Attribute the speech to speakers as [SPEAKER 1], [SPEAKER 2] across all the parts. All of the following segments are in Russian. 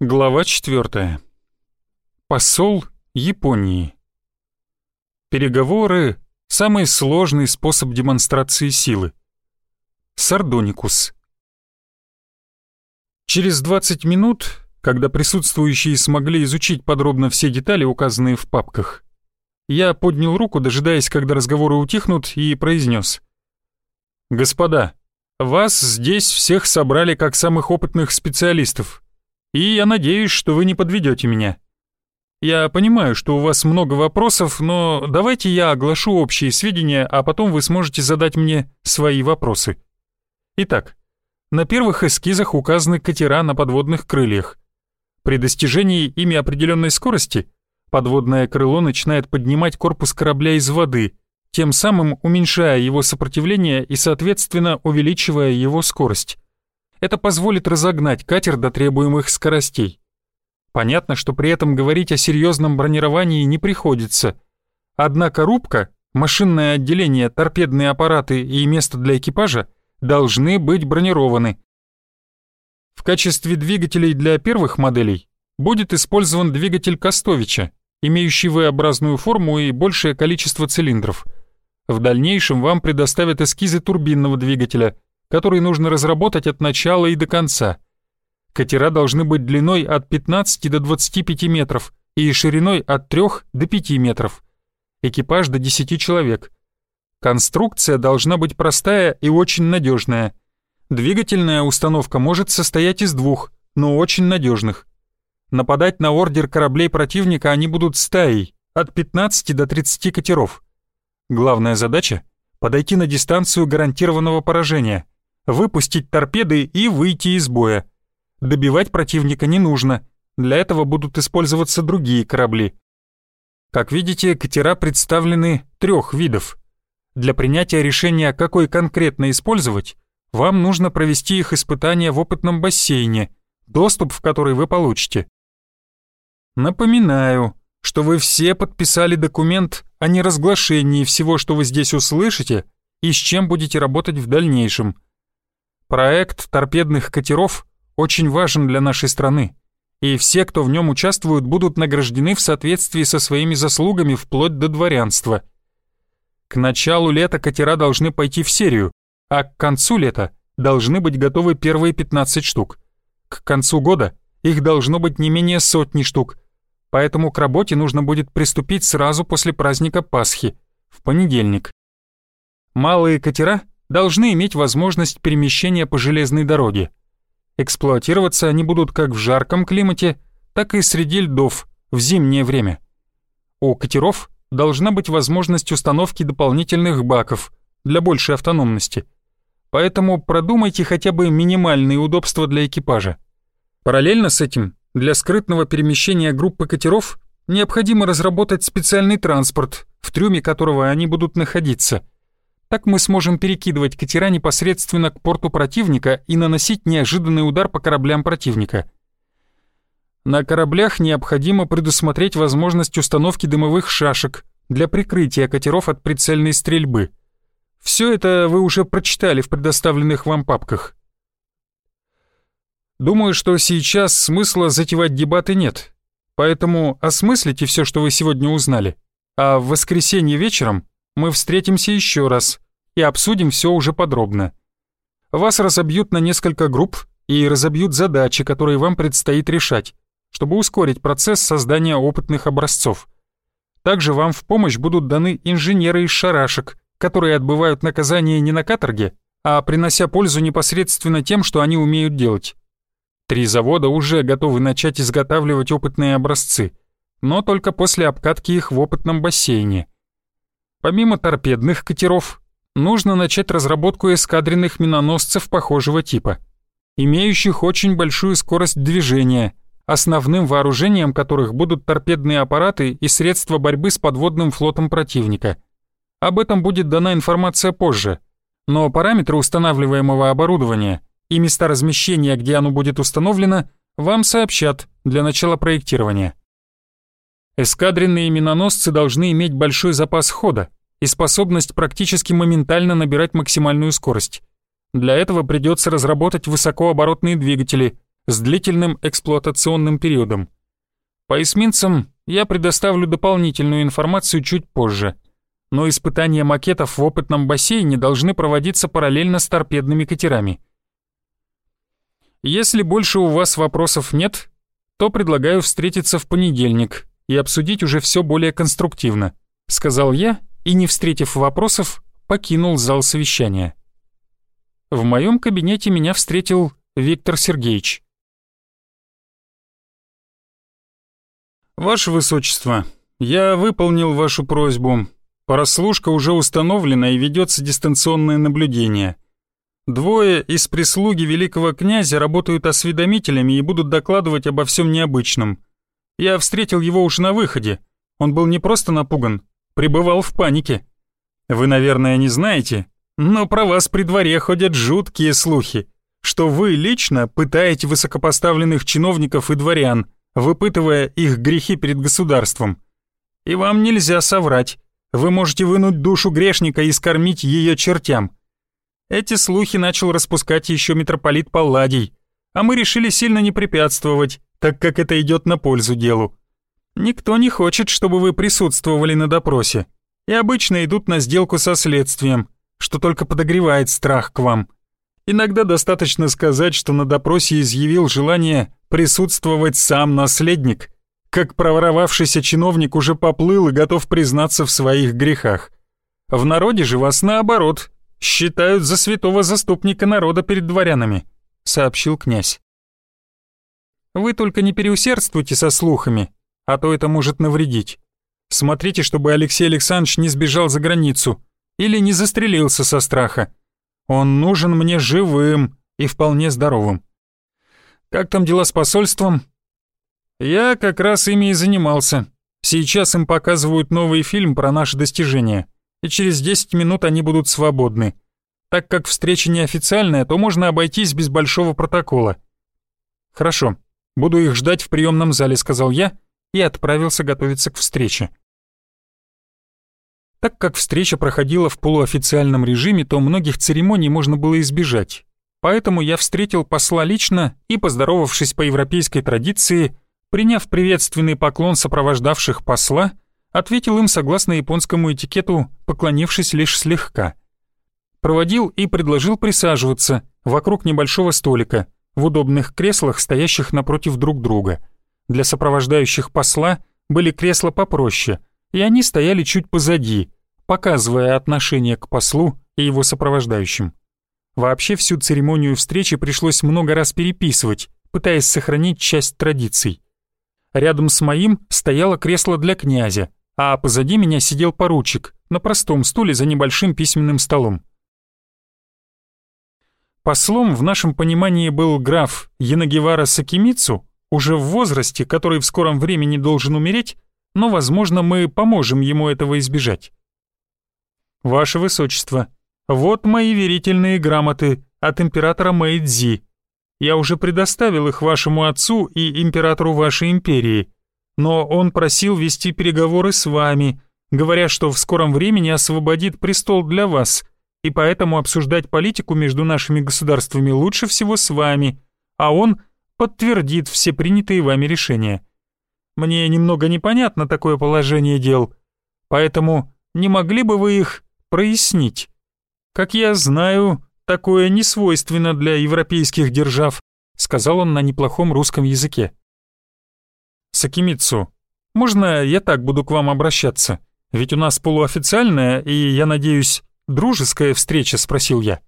[SPEAKER 1] Глава 4. Посол Японии. Переговоры — самый сложный способ демонстрации силы. Сардоникус. Через 20 минут, когда присутствующие смогли изучить подробно все детали, указанные в папках, я поднял руку, дожидаясь, когда разговоры утихнут, и произнес: «Господа, вас здесь всех собрали как самых опытных специалистов» и я надеюсь, что вы не подведете меня. Я понимаю, что у вас много вопросов, но давайте я оглашу общие сведения, а потом вы сможете задать мне свои вопросы. Итак, на первых эскизах указаны катера на подводных крыльях. При достижении ими определенной скорости подводное крыло начинает поднимать корпус корабля из воды, тем самым уменьшая его сопротивление и, соответственно, увеличивая его скорость. Это позволит разогнать катер до требуемых скоростей. Понятно, что при этом говорить о серьезном бронировании не приходится. Однако рубка, машинное отделение, торпедные аппараты и место для экипажа должны быть бронированы. В качестве двигателей для первых моделей будет использован двигатель Костовича, имеющий V-образную форму и большее количество цилиндров. В дальнейшем вам предоставят эскизы турбинного двигателя – который нужно разработать от начала и до конца. Катера должны быть длиной от 15 до 25 метров и шириной от 3 до 5 метров. Экипаж до 10 человек. Конструкция должна быть простая и очень надежная. Двигательная установка может состоять из двух, но очень надежных. Нападать на ордер кораблей противника они будут стаей, от 15 до 30 катеров. Главная задача — подойти на дистанцию гарантированного поражения — выпустить торпеды и выйти из боя. Добивать противника не нужно, для этого будут использоваться другие корабли. Как видите, катера представлены трех видов. Для принятия решения, какой конкретно использовать, вам нужно провести их испытания в опытном бассейне, доступ в который вы получите. Напоминаю, что вы все подписали документ о неразглашении всего, что вы здесь услышите, и с чем будете работать в дальнейшем – Проект торпедных катеров очень важен для нашей страны, и все, кто в нем участвуют, будут награждены в соответствии со своими заслугами вплоть до дворянства. К началу лета катера должны пойти в серию, а к концу лета должны быть готовы первые 15 штук. К концу года их должно быть не менее сотни штук, поэтому к работе нужно будет приступить сразу после праздника Пасхи, в понедельник. Малые катера должны иметь возможность перемещения по железной дороге. Эксплуатироваться они будут как в жарком климате, так и среди льдов в зимнее время. У катеров должна быть возможность установки дополнительных баков для большей автономности. Поэтому продумайте хотя бы минимальные удобства для экипажа. Параллельно с этим, для скрытного перемещения группы катеров необходимо разработать специальный транспорт, в трюме которого они будут находиться – так мы сможем перекидывать катера непосредственно к порту противника и наносить неожиданный удар по кораблям противника. На кораблях необходимо предусмотреть возможность установки дымовых шашек для прикрытия катеров от прицельной стрельбы. Все это вы уже прочитали в предоставленных вам папках. Думаю, что сейчас смысла затевать дебаты нет, поэтому осмыслите все, что вы сегодня узнали, а в воскресенье вечером мы встретимся еще раз и обсудим все уже подробно. Вас разобьют на несколько групп и разобьют задачи, которые вам предстоит решать, чтобы ускорить процесс создания опытных образцов. Также вам в помощь будут даны инженеры из шарашек, которые отбывают наказание не на каторге, а принося пользу непосредственно тем, что они умеют делать. Три завода уже готовы начать изготавливать опытные образцы, но только после обкатки их в опытном бассейне – Помимо торпедных катеров, нужно начать разработку эскадренных миноносцев похожего типа, имеющих очень большую скорость движения, основным вооружением которых будут торпедные аппараты и средства борьбы с подводным флотом противника. Об этом будет дана информация позже, но параметры устанавливаемого оборудования и места размещения, где оно будет установлено, вам сообщат для начала проектирования. Эскадренные миноносцы должны иметь большой запас хода и способность практически моментально набирать максимальную скорость. Для этого придется разработать высокооборотные двигатели, с длительным эксплуатационным периодом. По эсминцам я предоставлю дополнительную информацию чуть позже, но испытания макетов в опытном бассейне должны проводиться параллельно с торпедными катерами. Если больше у вас вопросов нет, то предлагаю встретиться в понедельник и обсудить уже все более конструктивно», — сказал я и, не встретив вопросов, покинул зал совещания. В моем кабинете меня встретил Виктор Сергеевич. «Ваше Высочество, я выполнил вашу просьбу. Прослушка уже установлена и ведется дистанционное наблюдение. Двое из прислуги великого князя работают осведомителями и будут докладывать обо всем необычном. Я встретил его уж на выходе. Он был не просто напуган, пребывал в панике. Вы, наверное, не знаете, но про вас при дворе ходят жуткие слухи, что вы лично пытаете высокопоставленных чиновников и дворян, выпытывая их грехи перед государством. И вам нельзя соврать. Вы можете вынуть душу грешника и скормить ее чертям. Эти слухи начал распускать еще митрополит Палладий, а мы решили сильно не препятствовать, так как это идет на пользу делу. Никто не хочет, чтобы вы присутствовали на допросе, и обычно идут на сделку со следствием, что только подогревает страх к вам. Иногда достаточно сказать, что на допросе изъявил желание присутствовать сам наследник, как проворовавшийся чиновник уже поплыл и готов признаться в своих грехах. В народе же вас наоборот считают за святого заступника народа перед дворянами», — сообщил князь. «Вы только не переусердствуйте со слухами, а то это может навредить. Смотрите, чтобы Алексей Александрович не сбежал за границу или не застрелился со страха. Он нужен мне живым и вполне здоровым. Как там дела с посольством?» «Я как раз ими и занимался. Сейчас им показывают новый фильм про наши достижения» и через 10 минут они будут свободны. Так как встреча неофициальная, то можно обойтись без большого протокола. Хорошо, буду их ждать в приемном зале, сказал я и отправился готовиться к встрече. Так как встреча проходила в полуофициальном режиме, то многих церемоний можно было избежать. Поэтому я встретил посла лично и, поздоровавшись по европейской традиции, приняв приветственный поклон сопровождавших посла, ответил им согласно японскому этикету, поклонившись лишь слегка. Проводил и предложил присаживаться вокруг небольшого столика, в удобных креслах, стоящих напротив друг друга. Для сопровождающих посла были кресла попроще, и они стояли чуть позади, показывая отношение к послу и его сопровождающим. Вообще всю церемонию встречи пришлось много раз переписывать, пытаясь сохранить часть традиций. Рядом с моим стояло кресло для князя, а позади меня сидел поручик на простом стуле за небольшим письменным столом. Послом в нашем понимании был граф Янагивара Сакимицу, уже в возрасте, который в скором времени должен умереть, но, возможно, мы поможем ему этого избежать. Ваше Высочество, вот мои верительные грамоты от императора Мэйдзи. Я уже предоставил их вашему отцу и императору вашей империи но он просил вести переговоры с вами, говоря, что в скором времени освободит престол для вас, и поэтому обсуждать политику между нашими государствами лучше всего с вами, а он подтвердит все принятые вами решения. Мне немного непонятно такое положение дел, поэтому не могли бы вы их прояснить? Как я знаю, такое не свойственно для европейских держав», сказал он на неплохом русском языке. Сакимицу, можно я так буду к вам обращаться? Ведь у нас полуофициальная и, я надеюсь, дружеская встреча?» — спросил я.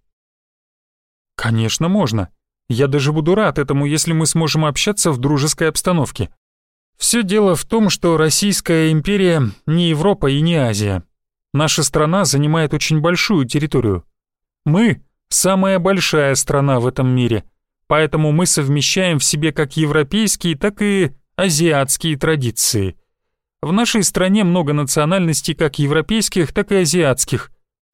[SPEAKER 1] «Конечно, можно. Я даже буду рад этому, если мы сможем общаться в дружеской обстановке. Все дело в том, что Российская империя не Европа и не Азия. Наша страна занимает очень большую территорию. Мы — самая большая страна в этом мире, поэтому мы совмещаем в себе как европейские, так и азиатские традиции. В нашей стране много национальностей как европейских, так и азиатских,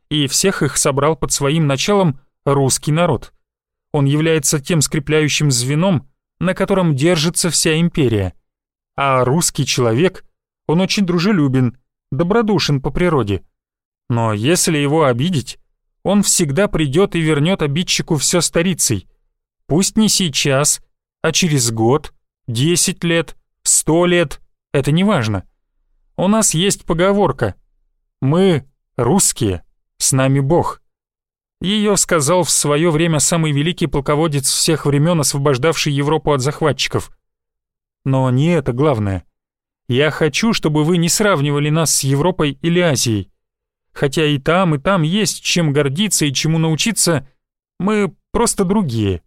[SPEAKER 1] и всех их собрал под своим началом русский народ. Он является тем скрепляющим звеном, на котором держится вся империя. А русский человек, он очень дружелюбен, добродушен по природе. Но если его обидеть, он всегда придет и вернет обидчику все старицей. Пусть не сейчас, А через год, десять лет, сто лет — это не важно. У нас есть поговорка «Мы русские, с нами Бог». Ее сказал в свое время самый великий полководец всех времен, освобождавший Европу от захватчиков. Но не это главное. Я хочу, чтобы вы не сравнивали нас с Европой или Азией. Хотя и там, и там есть чем гордиться и чему научиться, мы просто другие.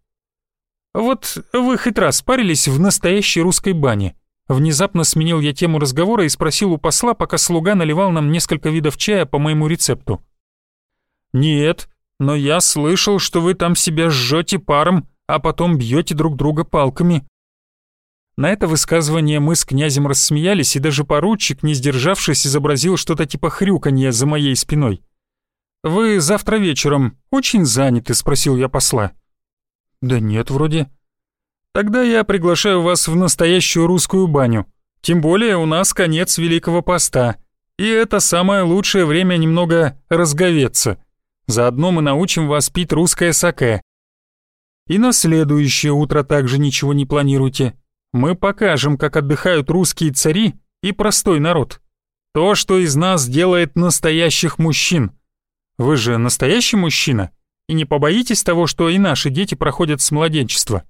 [SPEAKER 1] Вот вы хоть раз парились в настоящей русской бане. Внезапно сменил я тему разговора и спросил у посла, пока слуга наливал нам несколько видов чая по моему рецепту. «Нет, но я слышал, что вы там себя жжете паром, а потом бьете друг друга палками». На это высказывание мы с князем рассмеялись, и даже поручик, не сдержавшись, изобразил что-то типа хрюканья за моей спиной. «Вы завтра вечером очень заняты?» — спросил я посла. «Да нет, вроде». «Тогда я приглашаю вас в настоящую русскую баню. Тем более у нас конец Великого Поста, и это самое лучшее время немного разговеться». Заодно мы научим вас пить русское саке. И на следующее утро также ничего не планируйте. Мы покажем, как отдыхают русские цари и простой народ. То, что из нас делает настоящих мужчин. Вы же настоящий мужчина и не побоитесь того, что и наши дети проходят с младенчества.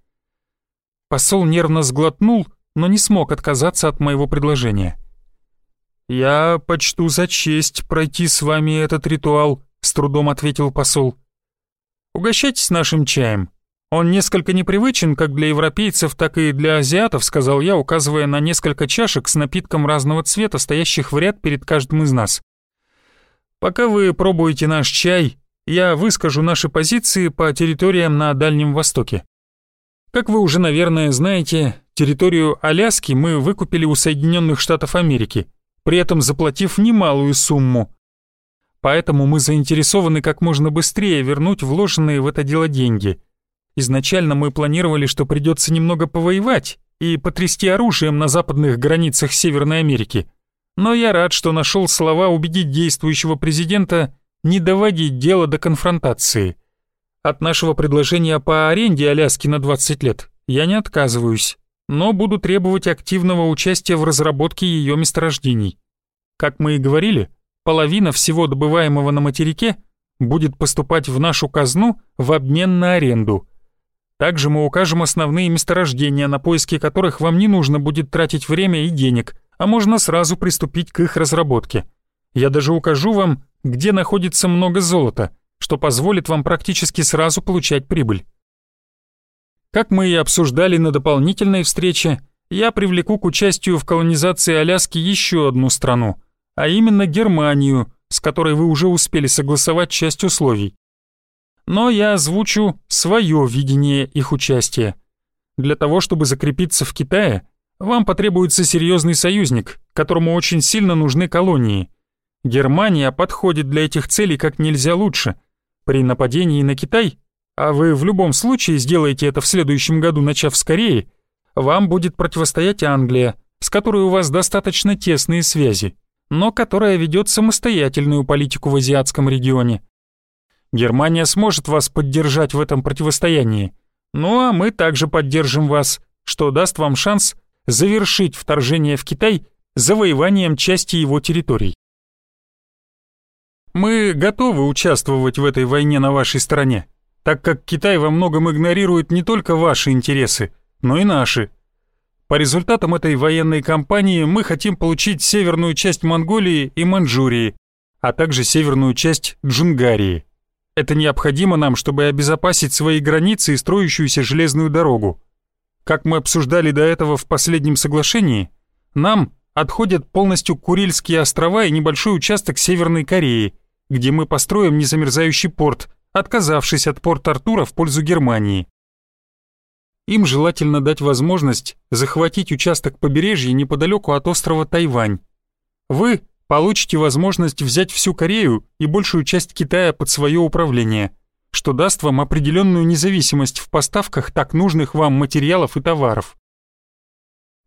[SPEAKER 1] Посол нервно сглотнул, но не смог отказаться от моего предложения. «Я почту за честь пройти с вами этот ритуал», — с трудом ответил посол. «Угощайтесь нашим чаем. Он несколько непривычен как для европейцев, так и для азиатов», — сказал я, указывая на несколько чашек с напитком разного цвета, стоящих в ряд перед каждым из нас. «Пока вы пробуете наш чай, я выскажу наши позиции по территориям на Дальнем Востоке. Как вы уже, наверное, знаете, территорию Аляски мы выкупили у Соединенных Штатов Америки, при этом заплатив немалую сумму. Поэтому мы заинтересованы как можно быстрее вернуть вложенные в это дело деньги. Изначально мы планировали, что придется немного повоевать и потрясти оружием на западных границах Северной Америки. Но я рад, что нашел слова убедить действующего президента не доводить дело до конфронтации. От нашего предложения по аренде Аляски на 20 лет я не отказываюсь, но буду требовать активного участия в разработке ее месторождений. Как мы и говорили, половина всего добываемого на материке будет поступать в нашу казну в обмен на аренду. Также мы укажем основные месторождения, на поиски которых вам не нужно будет тратить время и денег, а можно сразу приступить к их разработке. Я даже укажу вам, где находится много золота, что позволит вам практически сразу получать прибыль. Как мы и обсуждали на дополнительной встрече, я привлеку к участию в колонизации Аляски еще одну страну – а именно Германию, с которой вы уже успели согласовать часть условий. Но я озвучу свое видение их участия. Для того, чтобы закрепиться в Китае, вам потребуется серьезный союзник, которому очень сильно нужны колонии. Германия подходит для этих целей как нельзя лучше. При нападении на Китай, а вы в любом случае сделаете это в следующем году, начав скорее, вам будет противостоять Англия, с которой у вас достаточно тесные связи но которая ведет самостоятельную политику в азиатском регионе. Германия сможет вас поддержать в этом противостоянии, ну а мы также поддержим вас, что даст вам шанс завершить вторжение в Китай завоеванием части его территорий. Мы готовы участвовать в этой войне на вашей стороне, так как Китай во многом игнорирует не только ваши интересы, но и наши, по результатам этой военной кампании мы хотим получить северную часть Монголии и Манчжурии, а также северную часть Джунгарии. Это необходимо нам, чтобы обезопасить свои границы и строящуюся железную дорогу. Как мы обсуждали до этого в последнем соглашении, нам отходят полностью Курильские острова и небольшой участок Северной Кореи, где мы построим незамерзающий порт, отказавшись от порт Артура в пользу Германии. Им желательно дать возможность захватить участок побережья неподалеку от острова Тайвань. Вы получите возможность взять всю Корею и большую часть Китая под свое управление, что даст вам определенную независимость в поставках так нужных вам материалов и товаров.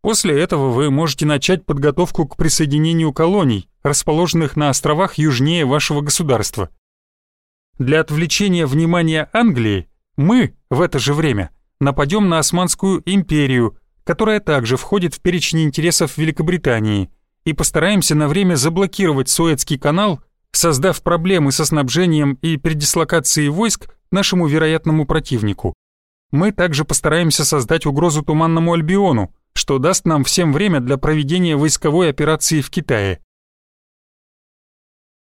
[SPEAKER 1] После этого вы можете начать подготовку к присоединению колоний, расположенных на островах южнее вашего государства. Для отвлечения внимания Англии мы в это же время – нападем на Османскую империю, которая также входит в перечень интересов Великобритании, и постараемся на время заблокировать Суэцкий канал, создав проблемы со снабжением и передислокацией войск нашему вероятному противнику. Мы также постараемся создать угрозу Туманному Альбиону, что даст нам всем время для проведения войсковой операции в Китае.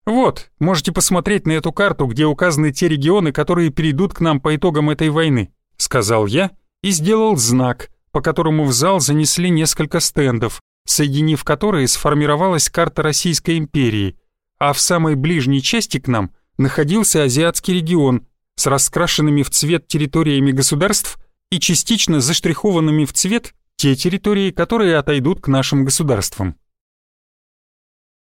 [SPEAKER 1] Вот, можете посмотреть на эту карту, где указаны те регионы, которые перейдут к нам по итогам этой войны, сказал я и сделал знак, по которому в зал занесли несколько стендов, соединив которые сформировалась карта Российской империи, а в самой ближней части к нам находился азиатский регион с раскрашенными в цвет территориями государств и частично заштрихованными в цвет те территории, которые отойдут к нашим государствам.